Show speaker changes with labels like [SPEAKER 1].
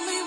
[SPEAKER 1] only